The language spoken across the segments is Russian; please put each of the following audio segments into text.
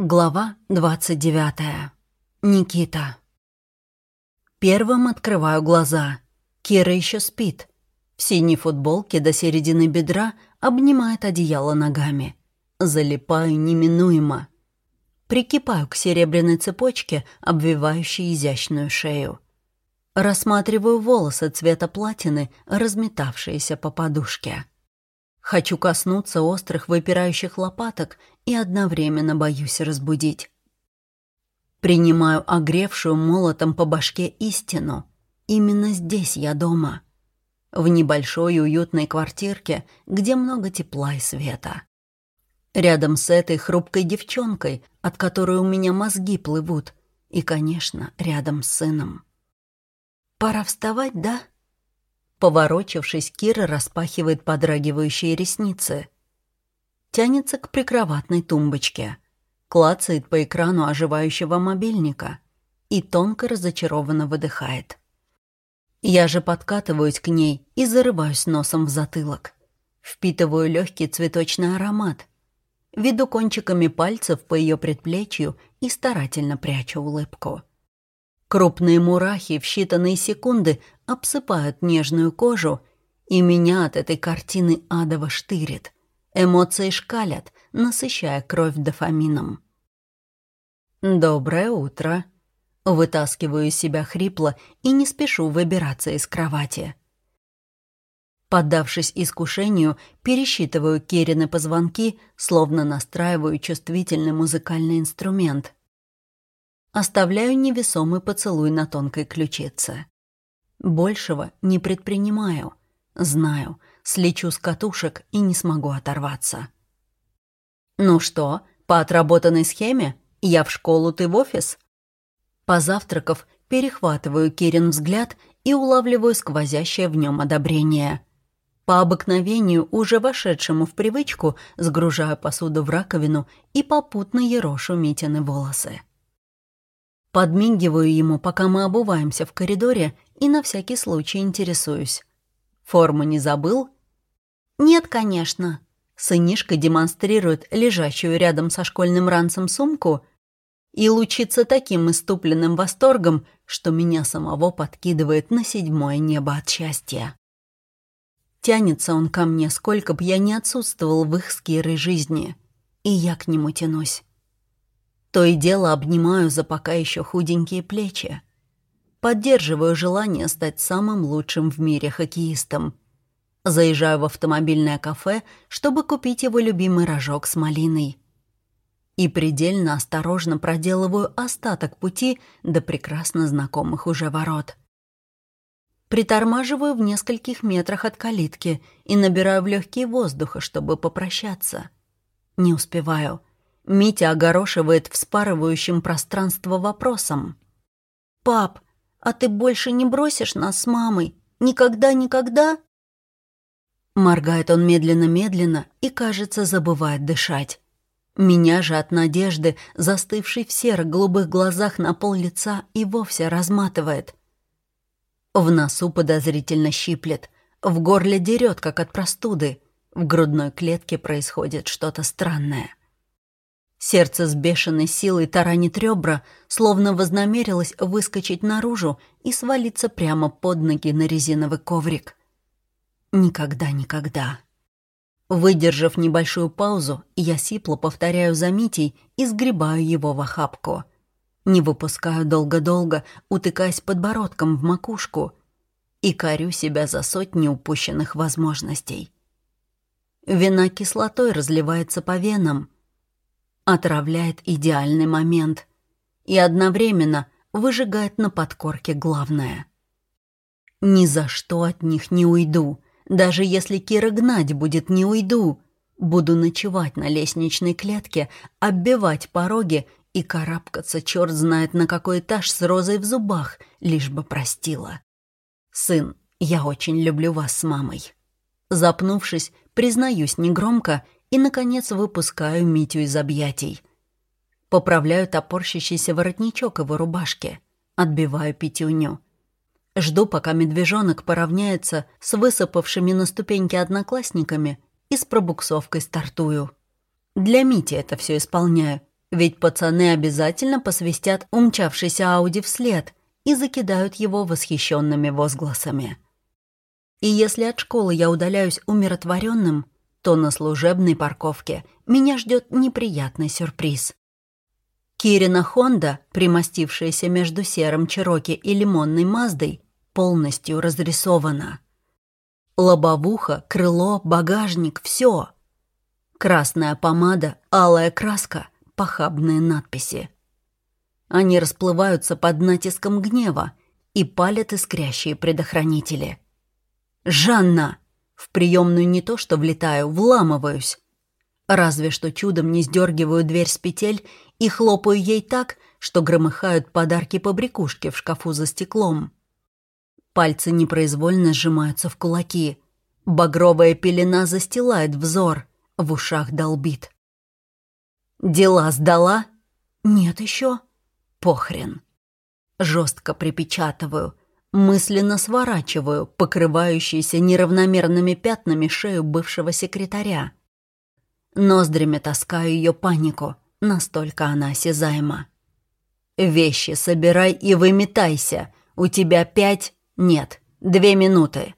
Глава 29. Никита. Первым открываю глаза. Кира еще спит. В синей футболке до середины бедра обнимает одеяло ногами. Залипаю неминуемо. Прикипаю к серебряной цепочке, обвивающей изящную шею. Рассматриваю волосы цвета платины, разметавшиеся по подушке. Хочу коснуться острых выпирающих лопаток и одновременно боюсь разбудить. Принимаю огревшую молотом по башке истину. Именно здесь я дома. В небольшой уютной квартирке, где много тепла и света. Рядом с этой хрупкой девчонкой, от которой у меня мозги плывут. И, конечно, рядом с сыном. «Пора вставать, да?» Поворочившись, Кира распахивает подрагивающие ресницы. Тянется к прикроватной тумбочке. Клацает по экрану оживающего мобильника и тонко разочарованно выдыхает. Я же подкатываюсь к ней и зарываюсь носом в затылок. Впитываю легкий цветочный аромат. Веду кончиками пальцев по ее предплечью и старательно прячу улыбку. Крупные мурахи в считанные секунды обсыпают нежную кожу, и меня от этой картины адово штырит. Эмоции шкалят, насыщая кровь дофамином. «Доброе утро!» Вытаскиваю себя хрипло и не спешу выбираться из кровати. Поддавшись искушению, пересчитываю Керины позвонки, словно настраиваю чувствительный музыкальный инструмент. Оставляю невесомый поцелуй на тонкой ключице. Большего не предпринимаю. Знаю, слечу с катушек и не смогу оторваться. «Ну что, по отработанной схеме? Я в школу, ты в офис?» Позавтракав, перехватываю Кирин взгляд и улавливаю сквозящее в нем одобрение. По обыкновению, уже вошедшему в привычку, сгружаю посуду в раковину и попутно ерошу Митины волосы. Подмигиваю ему, пока мы обуваемся в коридоре, и на всякий случай интересуюсь. Форму не забыл? Нет, конечно. Сынишка демонстрирует лежащую рядом со школьным ранцем сумку и лучится таким иступленным восторгом, что меня самого подкидывает на седьмое небо от счастья. Тянется он ко мне, сколько б я не отсутствовал в их скирой жизни, и я к нему тянусь. То и дело обнимаю за пока еще худенькие плечи. Поддерживаю желание стать самым лучшим в мире хоккеистом. Заезжаю в автомобильное кафе, чтобы купить его любимый рожок с малиной. И предельно осторожно проделываю остаток пути до прекрасно знакомых уже ворот. Притормаживаю в нескольких метрах от калитки и набираю в легкие воздуха, чтобы попрощаться. Не успеваю — Митя огорошивает вспарывающим пространство вопросом. «Пап, а ты больше не бросишь нас с мамой? Никогда-никогда?» Моргает он медленно-медленно и, кажется, забывает дышать. Меня же от надежды, застывшей в серо-голубых глазах на пол лица, и вовсе разматывает. В носу подозрительно щиплет, в горле дерет, как от простуды, в грудной клетке происходит что-то странное. Сердце с бешеной силой таранит ребра, словно вознамерилось выскочить наружу и свалиться прямо под ноги на резиновый коврик. Никогда, никогда. Выдержав небольшую паузу, я сипло повторяю за Митей и сгребаю его в охапку. Не выпускаю долго-долго, утыкаясь подбородком в макушку, и корю себя за сотни упущенных возможностей. Вина кислотой разливается по венам — отравляет идеальный момент и одновременно выжигает на подкорке главное. Ни за что от них не уйду. Даже если Кира гнать будет, не уйду. Буду ночевать на лестничной клетке, оббивать пороги и карабкаться черт знает на какой этаж с розой в зубах, лишь бы простила. «Сын, я очень люблю вас с мамой». Запнувшись, признаюсь негромко и, наконец, выпускаю Митю из объятий. Поправляю топорщащийся воротничок его рубашки. Отбиваю пятюню. Жду, пока медвежонок поравняется с высыпавшими на ступеньки одноклассниками и с пробуксовкой стартую. Для Мити это все исполняю. Ведь пацаны обязательно посвистят умчавшийся Ауди вслед и закидают его восхищенными возгласами. И если от школы я удаляюсь умиротворенным, то на служебной парковке меня ждет неприятный сюрприз. Кирина Хонда, примостившаяся между серым Чироки и лимонной Маздой, полностью разрисована. Лобовуха, крыло, багажник — все. Красная помада, алая краска, похабные надписи. Они расплываются под натиском гнева и палят искрящие предохранители. «Жанна!» В приемную не то что влетаю, вламываюсь. Разве что чудом не сдергиваю дверь с петель и хлопаю ей так, что громыхают подарки побрякушки в шкафу за стеклом. Пальцы непроизвольно сжимаются в кулаки. Багровая пелена застилает взор, в ушах долбит. «Дела сдала?» «Нет еще». «Похрен». Жестко припечатываю, мысленно сворачиваю покрывающуюся неравномерными пятнами шею бывшего секретаря. Ноздрями таскаю ее панику, настолько она осязаема. «Вещи собирай и выметайся. У тебя пять «Нет, две минуты».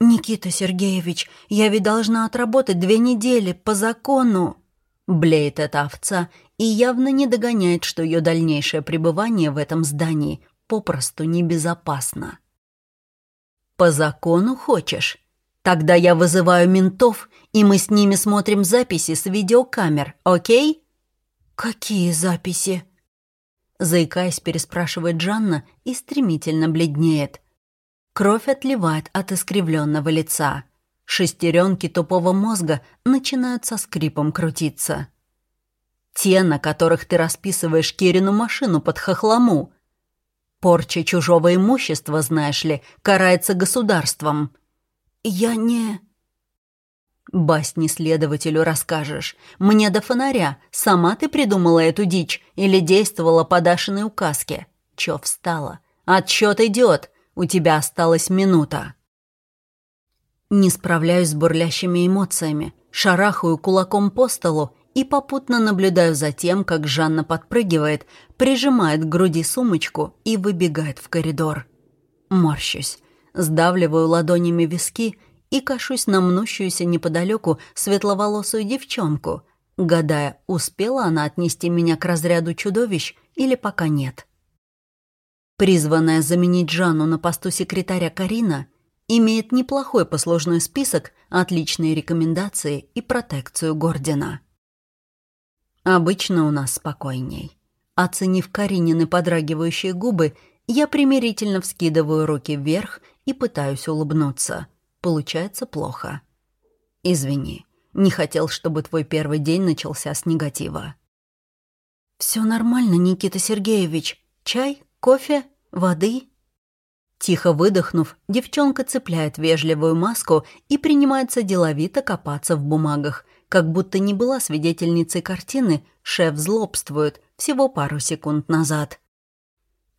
«Никита Сергеевич, я ведь должна отработать две недели по закону!» Блеет эта овца и явно не догоняет, что ее дальнейшее пребывание в этом здании попросту небезопасно. «По закону хочешь? Тогда я вызываю ментов, и мы с ними смотрим записи с видеокамер, окей?» «Какие записи?» Заикаясь, переспрашивает Жанна и стремительно бледнеет. Кровь отливает от искривленного лица. Шестеренки тупого мозга начинают со скрипом крутиться. Те, на которых ты расписываешь Кирину машину под хохлому. Порча чужого имущества, знаешь ли, карается государством. Я не... Басни следователю расскажешь. Мне до фонаря. Сама ты придумала эту дичь или действовала по Дашиной указке? Чё встала? Отчет идет. У тебя осталась минута. Не справляюсь с бурлящими эмоциями. Шарахаю кулаком по столу и попутно наблюдаю за тем, как Жанна подпрыгивает, прижимает к груди сумочку и выбегает в коридор. Морщусь. Сдавливаю ладонями виски и кашусь на мнущуюся неподалеку светловолосую девчонку, гадая, успела она отнести меня к разряду чудовищ или пока нет. Призванная заменить Жанну на посту секретаря Карина имеет неплохой послужной список, отличные рекомендации и протекцию Гордина. Обычно у нас спокойней. Оценив Каринины подрагивающие губы, я примирительно вскидываю руки вверх и пытаюсь улыбнуться — Получается плохо. Извини, не хотел, чтобы твой первый день начался с негатива. Все нормально, Никита Сергеевич. Чай, кофе, воды?» Тихо выдохнув, девчонка цепляет вежливую маску и принимается деловито копаться в бумагах, как будто не была свидетельницей картины «Шеф злобствует» всего пару секунд назад.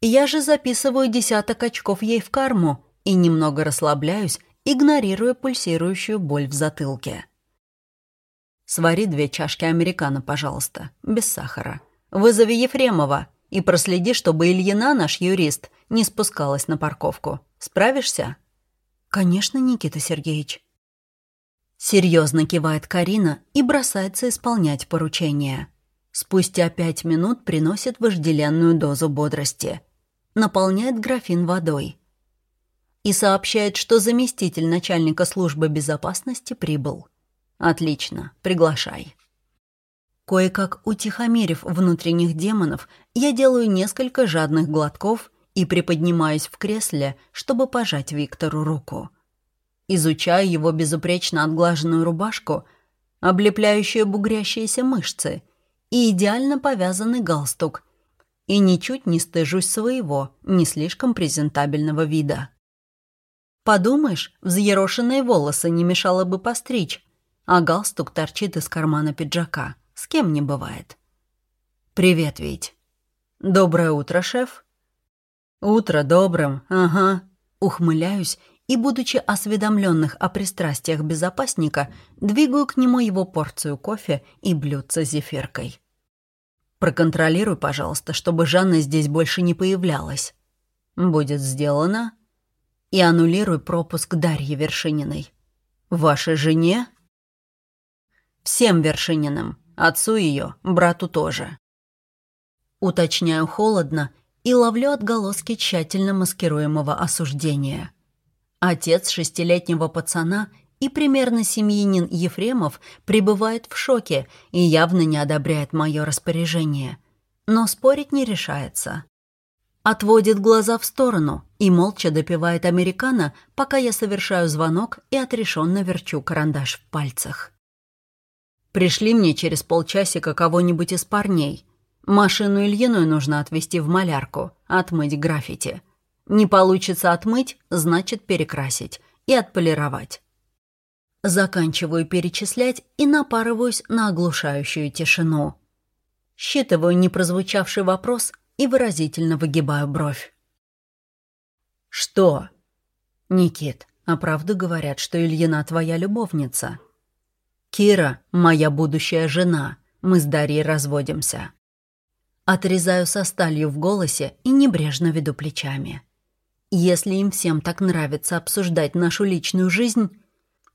Я же записываю десяток очков ей в карму и немного расслабляюсь, игнорируя пульсирующую боль в затылке. «Свари две чашки американо, пожалуйста, без сахара. Вызови Ефремова и проследи, чтобы Ильина, наш юрист, не спускалась на парковку. Справишься?» «Конечно, Никита Сергеевич». Серьезно кивает Карина и бросается исполнять поручение. Спустя пять минут приносит вожделенную дозу бодрости. Наполняет графин водой и сообщает, что заместитель начальника службы безопасности прибыл. Отлично, приглашай. Кое-как утихомирив внутренних демонов, я делаю несколько жадных глотков и приподнимаюсь в кресле, чтобы пожать Виктору руку. Изучаю его безупречно отглаженную рубашку, облепляющие бугрящиеся мышцы и идеально повязанный галстук, и ничуть не стыжусь своего, не слишком презентабельного вида. Подумаешь, взъерошенные волосы не мешало бы постричь, а галстук торчит из кармана пиджака. С кем не бывает. «Привет, Вить». «Доброе утро, шеф». «Утро добрым, ага». Ухмыляюсь и, будучи осведомленных о пристрастиях безопасника, двигаю к нему его порцию кофе и блюдце с зефиркой. Проконтролируй, пожалуйста, чтобы Жанна здесь больше не появлялась. Будет сделано. И аннулируй пропуск Дарьи Вершининой. Вашей жене? Всем Вершининым. Отцу ее, брату тоже. Уточняю холодно и ловлю отголоски тщательно маскируемого осуждения. Отец шестилетнего пацана и примерно семьянин Ефремов пребывает в шоке и явно не одобряет мое распоряжение. Но спорить не решается. Отводит глаза в сторону и молча допивает американо, пока я совершаю звонок и отрешенно верчу карандаш в пальцах. «Пришли мне через полчасика кого-нибудь из парней. Машину Ильиную нужно отвезти в малярку, отмыть граффити. Не получится отмыть, значит перекрасить и отполировать. Заканчиваю перечислять и напарываюсь на оглушающую тишину. Считываю непрозвучавший вопрос и выразительно выгибаю бровь. «Что?» «Никит, а правду говорят, что Ильина твоя любовница?» «Кира — моя будущая жена. Мы с Дарьей разводимся». Отрезаю со сталью в голосе и небрежно веду плечами. Если им всем так нравится обсуждать нашу личную жизнь,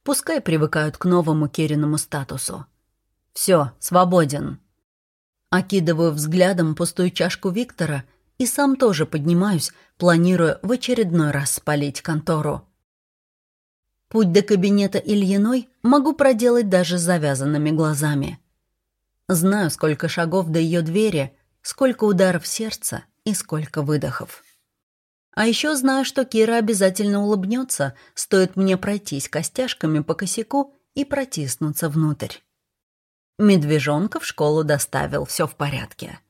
пускай привыкают к новому Кериному статусу. Все, свободен. Окидываю взглядом пустую чашку Виктора и сам тоже поднимаюсь, планируя в очередной раз спалить контору. Путь до кабинета Ильиной могу проделать даже с завязанными глазами. Знаю, сколько шагов до ее двери — сколько ударов сердца и сколько выдохов. А еще знаю, что Кира обязательно улыбнется, стоит мне пройтись костяшками по косяку и протиснуться внутрь. Медвежонка в школу доставил, все в порядке.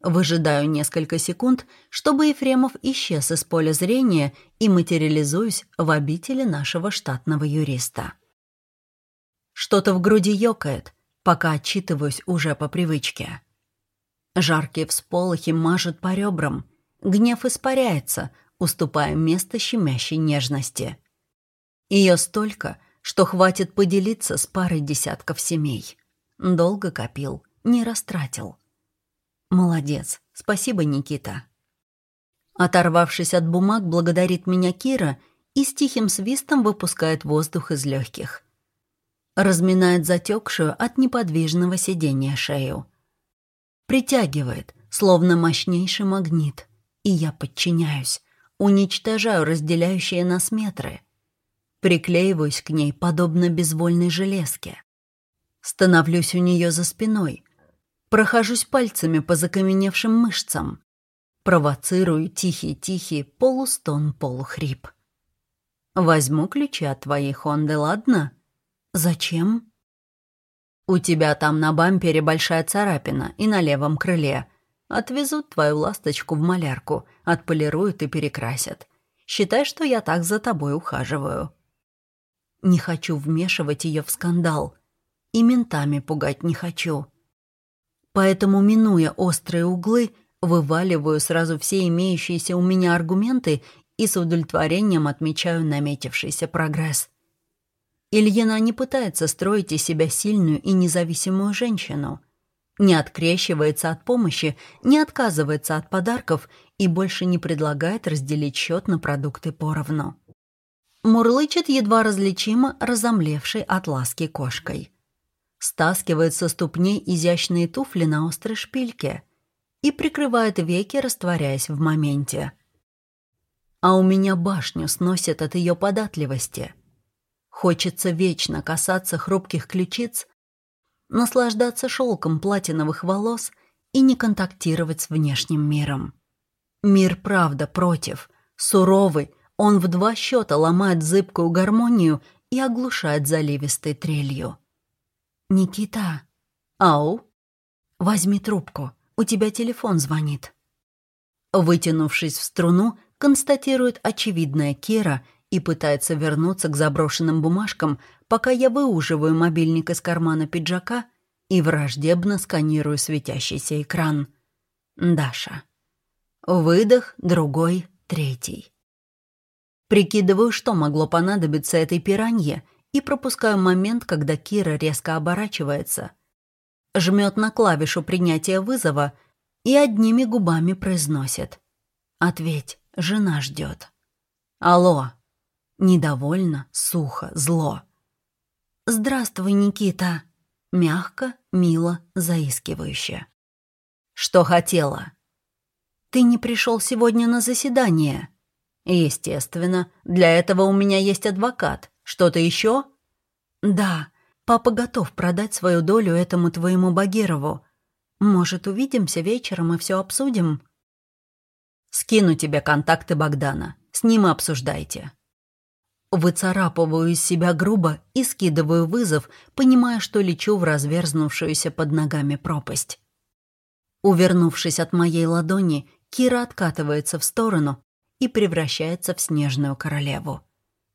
Выжидаю несколько секунд, чтобы Ефремов исчез из поля зрения и материализуюсь в обители нашего штатного юриста. Что-то в груди ёкает, пока отчитываюсь уже по привычке. Жаркие всполохи мажут по ребрам. Гнев испаряется, уступая место щемящей нежности. Ее столько, что хватит поделиться с парой десятков семей. Долго копил, не растратил. Молодец, спасибо, Никита. Оторвавшись от бумаг, благодарит меня Кира и с тихим свистом выпускает воздух из легких. Разминает затекшую от неподвижного сидения шею. Притягивает, словно мощнейший магнит. И я подчиняюсь, уничтожаю разделяющие нас метры. Приклеиваюсь к ней, подобно безвольной железке. Становлюсь у нее за спиной. Прохожусь пальцами по закаменевшим мышцам. Провоцирую тихий-тихий полустон-полухрип. «Возьму ключи от твоей Хонды, ладно?» «Зачем?» У тебя там на бампере большая царапина и на левом крыле. Отвезут твою ласточку в малярку, отполируют и перекрасят. Считай, что я так за тобой ухаживаю. Не хочу вмешивать ее в скандал. И ментами пугать не хочу. Поэтому, минуя острые углы, вываливаю сразу все имеющиеся у меня аргументы и с удовлетворением отмечаю наметившийся прогресс. Ильина не пытается строить из себя сильную и независимую женщину. Не открещивается от помощи, не отказывается от подарков и больше не предлагает разделить счет на продукты поровну. Мурлычет едва различимо разомлевшей от ласки кошкой. Стаскивает со ступней изящные туфли на острой шпильке и прикрывает веки, растворяясь в моменте. А у меня башню сносит от ее податливости – Хочется вечно касаться хрупких ключиц, наслаждаться шелком платиновых волос и не контактировать с внешним миром. Мир, правда, против. Суровый, он в два счета ломает зыбкую гармонию и оглушает заливистой трелью. «Никита!» «Ау?» «Возьми трубку, у тебя телефон звонит». Вытянувшись в струну, констатирует очевидная Кира и пытается вернуться к заброшенным бумажкам, пока я выуживаю мобильник из кармана пиджака и враждебно сканирую светящийся экран. Даша. Выдох, другой, третий. Прикидываю, что могло понадобиться этой пиранье, и пропускаю момент, когда Кира резко оборачивается. жмет на клавишу принятия вызова и одними губами произносит. «Ответь, жена ждет». «Алло». Недовольно, сухо, зло. «Здравствуй, Никита». Мягко, мило, заискивающе. «Что хотела?» «Ты не пришел сегодня на заседание?» «Естественно. Для этого у меня есть адвокат. Что-то еще?» «Да. Папа готов продать свою долю этому твоему Багирову. Может, увидимся вечером и все обсудим?» «Скину тебе контакты Богдана. С ним и обсуждайте». Выцарапываю из себя грубо и скидываю вызов, понимая, что лечу в разверзнувшуюся под ногами пропасть. Увернувшись от моей ладони, Кира откатывается в сторону и превращается в снежную королеву.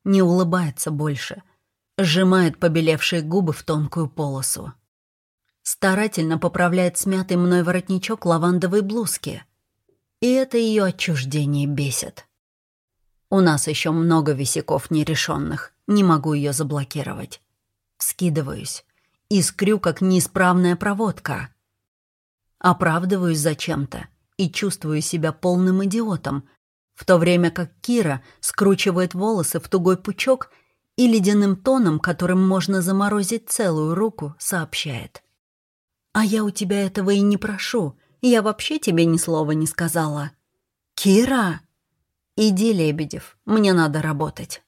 Не улыбается больше, сжимает побелевшие губы в тонкую полосу. Старательно поправляет смятый мной воротничок лавандовой блузки. И это ее отчуждение бесит. У нас еще много висяков нерешенных, не могу ее заблокировать. Скидываюсь. Искрю, как неисправная проводка. Оправдываюсь зачем-то и чувствую себя полным идиотом, в то время как Кира скручивает волосы в тугой пучок и ледяным тоном, которым можно заморозить целую руку, сообщает. «А я у тебя этого и не прошу. Я вообще тебе ни слова не сказала». «Кира!» «Иди, Лебедев, мне надо работать».